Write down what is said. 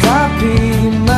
copy